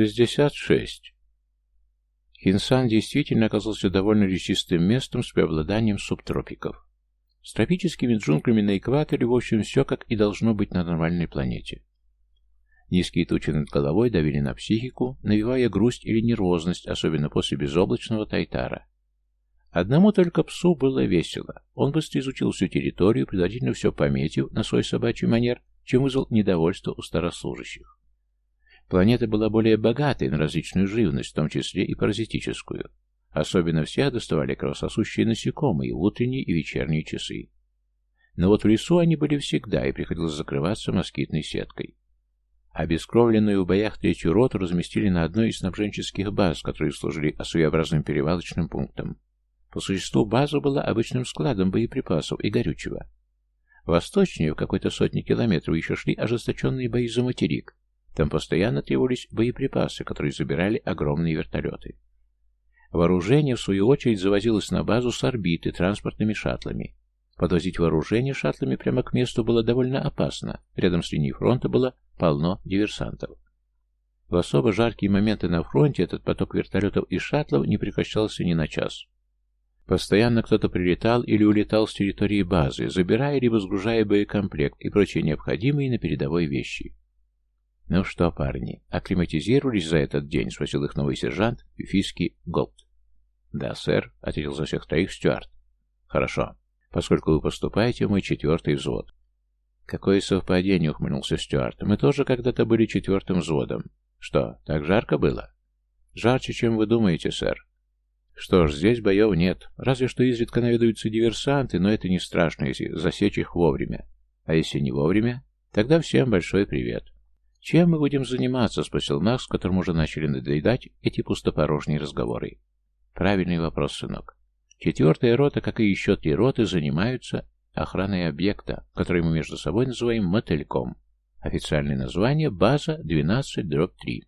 Шестьдесят шесть. Хинсан действительно оказался довольно лесистым местом с преобладанием субтропиков. С тропическими джунглями на экваторе, в общем, все как и должно быть на нормальной планете. Низкие тучи над головой давили на психику, навевая грусть или нервозность, особенно после безоблачного Тайтара. Одному только псу было весело. Он быстро изучил всю территорию, предварительно все пометив на свой собачий манер, чем вызвал недовольство у старослужащих. Планета была более богатой на различную живность, в том числе и паразитическую. Особенно всех доставали кровососущие насекомые в утренние и вечерние часы. Но вот в лесу они были всегда, и приходилось закрываться москитной сеткой. Обескровленную в боях третью роту разместили на одной из снабженческих баз, которые служили своеобразным перевалочным пунктом. По существу база была обычным складом боеприпасов и горючего. Восточнее, в какой-то сотни километров, еще шли ожесточенные бои за материк, там постоянно требовались боеприпасы, которые забирали огромные вертолеты. Вооружение, в свою очередь, завозилось на базу с орбиты транспортными шаттлами. Подвозить вооружение шаттлами прямо к месту было довольно опасно. Рядом с линией фронта было полно диверсантов. В особо жаркие моменты на фронте этот поток вертолетов и шаттлов не прекращался ни на час. Постоянно кто-то прилетал или улетал с территории базы, забирая либо сгружая боекомплект и прочие необходимые на передовой вещи. «Ну что, парни, акклиматизировались за этот день?» — спросил их новый сержант Фиски Голд. «Да, сэр», — ответил за всех троих Стюарт. «Хорошо, поскольку вы поступаете в мой четвертый взвод». «Какое совпадение!» — ухмыльнулся Стюарт. «Мы тоже когда-то были четвертым взводом. Что, так жарко было?» «Жарче, чем вы думаете, сэр». «Что ж, здесь боев нет. Разве что изредка наведаются диверсанты, но это не страшно, если засечь их вовремя. А если не вовремя, тогда всем большой привет». «Чем мы будем заниматься?» — спросил Макс, которому уже начали надоедать эти пустопорожние разговоры. «Правильный вопрос, сынок. Четвертая рота, как и еще три роты, занимаются охраной объекта, который мы между собой называем мотыльком. Официальное название — база 12-3.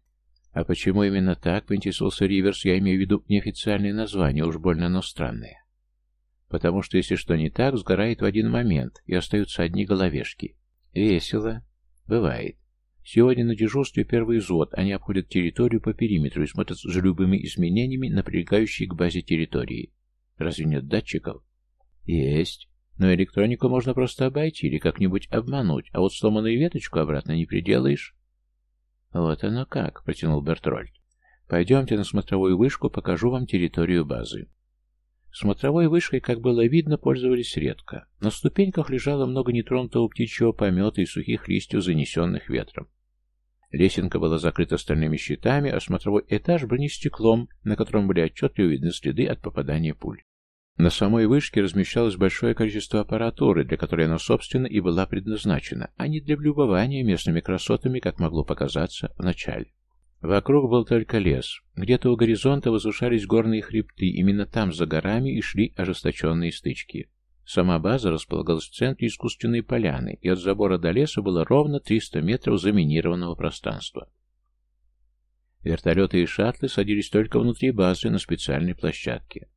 А почему именно так, поинтересовался Риверс, я имею в виду неофициальное название, уж больно оно странное. Потому что если что не так, сгорает в один момент, и остаются одни головешки. Весело. Бывает. Сегодня на дежурстве первый взвод, они обходят территорию по периметру и смотрят за любыми изменениями на к базе территории. Разве нет датчиков? Есть. Но электронику можно просто обойти или как-нибудь обмануть, а вот сломанную веточку обратно не приделаешь. Вот оно как, протянул Бертрольд. Пойдемте на смотровую вышку, покажу вам территорию базы. Смотровой вышкой, как было видно, пользовались редко. На ступеньках лежало много нетронутого птичьего помета и сухих листьев, занесенных ветром. Лесенка была закрыта стальными щитами, а смотровой этаж бронестеклом, на котором были отчетливо видны следы от попадания пуль. На самой вышке размещалось большое количество аппаратуры, для которой она, собственно, и была предназначена, а не для влюбования местными красотами, как могло показаться вначале. Вокруг был только лес. Где-то у горизонта возвышались горные хребты, именно там, за горами, и шли ожесточенные стычки. Сама база располагалась в центре искусственной поляны, и от забора до леса было ровно 300 метров заминированного пространства. Вертолеты и шаттлы садились только внутри базы на специальной площадке.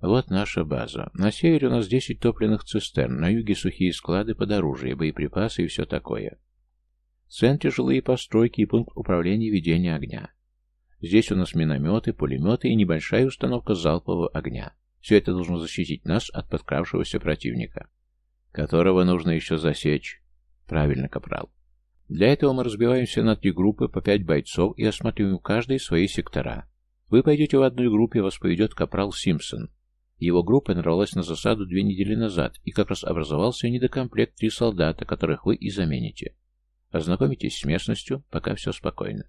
Вот наша база. На севере у нас 10 топливных цистерн, на юге сухие склады под оружие, боеприпасы и все такое. В жилые постройки и пункт управления ведения огня. Здесь у нас минометы, пулеметы и небольшая установка залпового огня. Все это должно защитить нас от подкравшегося противника, которого нужно еще засечь. Правильно, капрал. Для этого мы разбиваемся на три группы по пять бойцов и осматриваем каждый свои сектора. Вы пойдете в одной группе, вас поведет капрал Симпсон. Его группа нарвалась на засаду две недели назад, и как раз образовался недокомплект три солдата, которых вы и замените. Ознакомитесь с местностью, пока все спокойно.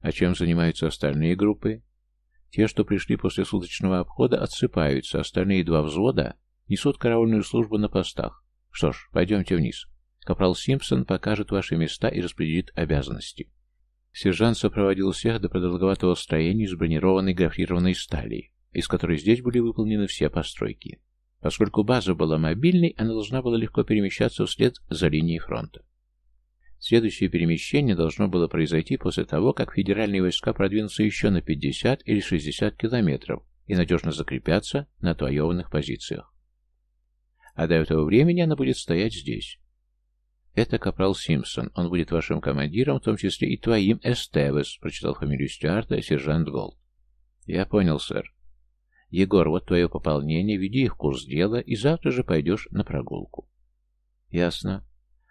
А чем занимаются остальные группы? Те, что пришли после суточного обхода, отсыпаются, остальные два взвода несут караульную службу на постах. Что ж, пойдемте вниз. Капрал Симпсон покажет ваши места и распределит обязанности. Сержант сопроводил всех до продолговатого строения из бронированной гофрированной стали, из которой здесь были выполнены все постройки. Поскольку база была мобильной, она должна была легко перемещаться вслед за линией фронта. Следующее перемещение должно было произойти после того, как федеральные войска продвинутся еще на 50 или 60 километров и надежно закрепятся на отвоеванных позициях. А до этого времени она будет стоять здесь. Это капрал Симпсон. Он будет вашим командиром, в том числе и твоим Эстевес, прочитал фамилию Стюарта сержант Голд. Я понял, сэр. Егор, вот твое пополнение, веди их в курс дела, и завтра же пойдешь на прогулку. Ясно.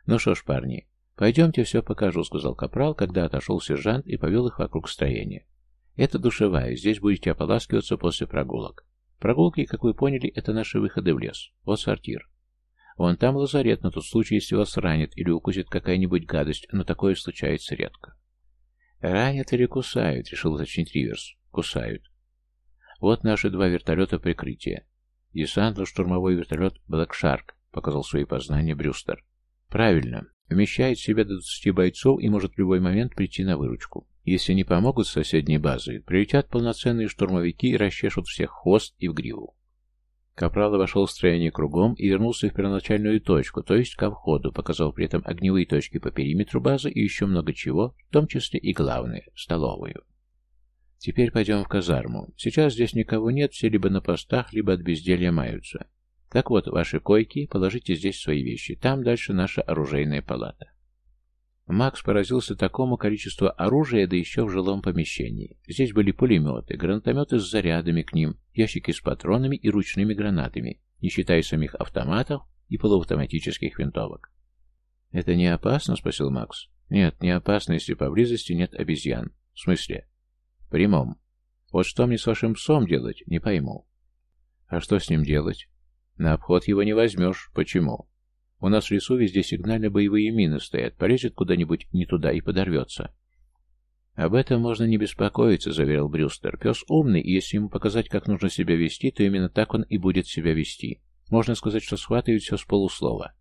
Ну что ж, парни, пойдемте все покажу, сказал капрал, когда отошел сержант и повел их вокруг строения. Это душевая, здесь будете ополаскиваться после прогулок. Прогулки, как вы поняли, это наши выходы в лес. Вот сортир. Вон там лазарет на тот случай, если вас ранит или укусит какая-нибудь гадость, но такое случается редко. «Ранят или кусают?» — решил уточнить Риверс. «Кусают. Вот наши два вертолета прикрытия. Десантно-штурмовой вертолет «Блэк Шарк», показал свои познания Брюстер. Правильно. Вмещает в себя до 20 бойцов и может в любой момент прийти на выручку. Если не помогут с соседней базы, прилетят полноценные штурмовики и расчешут всех хвост и в гриву. Капрал вошел в строение кругом и вернулся в первоначальную точку, то есть ко входу, показал при этом огневые точки по периметру базы и еще много чего, в том числе и главное – столовую. Теперь пойдем в казарму. Сейчас здесь никого нет, все либо на постах, либо от безделья маются. Так вот, ваши койки, положите здесь свои вещи. Там дальше наша оружейная палата. Макс поразился такому количеству оружия, да еще в жилом помещении. Здесь были пулеметы, гранатометы с зарядами к ним, ящики с патронами и ручными гранатами, не считая самих автоматов и полуавтоматических винтовок. «Это не опасно?» — спросил Макс. «Нет, не опасно, если поблизости нет обезьян. В смысле?» «Прямом. Вот что мне с вашим псом делать, не пойму». «А что с ним делать?» «На обход его не возьмешь. Почему?» У нас в лесу везде сигнально-боевые мины стоят. Полезет куда-нибудь не туда и подорвется. «Об этом можно не беспокоиться», — заверил Брюстер. «Пес умный, и если ему показать, как нужно себя вести, то именно так он и будет себя вести. Можно сказать, что схватывает все с полуслова».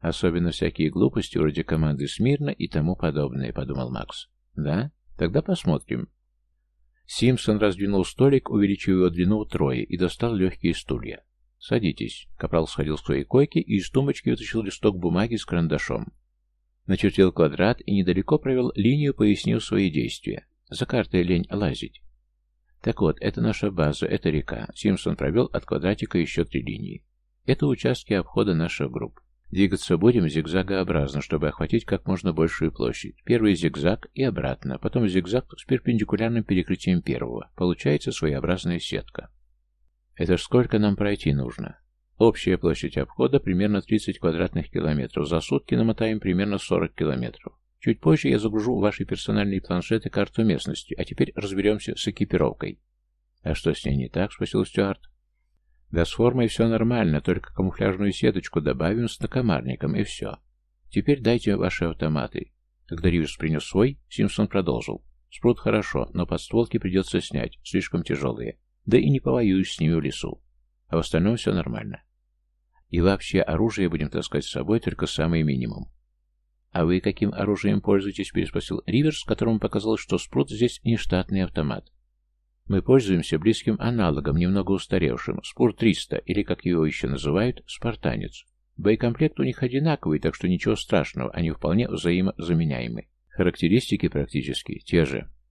«Особенно всякие глупости, вроде команды «Смирно» и тому подобное», — подумал Макс. «Да? Тогда посмотрим». Симпсон раздвинул столик, увеличив его длину втрое, и достал легкие стулья. «Садитесь». Капрал сходил с своей койки и из тумбочки вытащил листок бумаги с карандашом. Начертил квадрат и недалеко провел линию, пояснил свои действия. За картой лень лазить. Так вот, это наша база, это река. Симпсон провел от квадратика еще три линии. Это участки обхода наших групп. Двигаться будем зигзагообразно, чтобы охватить как можно большую площадь. Первый зигзаг и обратно, потом зигзаг с перпендикулярным перекрытием первого. Получается своеобразная сетка. Это ж сколько нам пройти нужно? Общая площадь обхода примерно 30 квадратных километров. За сутки намотаем примерно 40 километров. Чуть позже я загружу ваши персональные планшеты карту местности, а теперь разберемся с экипировкой. А что с ней не так? Спросил Стюарт. Да с формой все нормально, только камуфляжную сеточку добавим с накомарником, и все. Теперь дайте ваши автоматы. Когда Риверс принес свой, Симпсон продолжил. Спрут хорошо, но подстволки придется снять, слишком тяжелые. Да и не повоюешь с ними в лесу. А в остальном все нормально. И вообще оружие будем таскать с собой только самый минимум. «А вы каким оружием пользуетесь?» – переспросил Риверс, которому показалось, что спрут здесь не штатный автомат. «Мы пользуемся близким аналогом, немного устаревшим, Спур-300, или, как его еще называют, Спартанец. Боекомплект у них одинаковый, так что ничего страшного, они вполне взаимозаменяемы. Характеристики практически те же.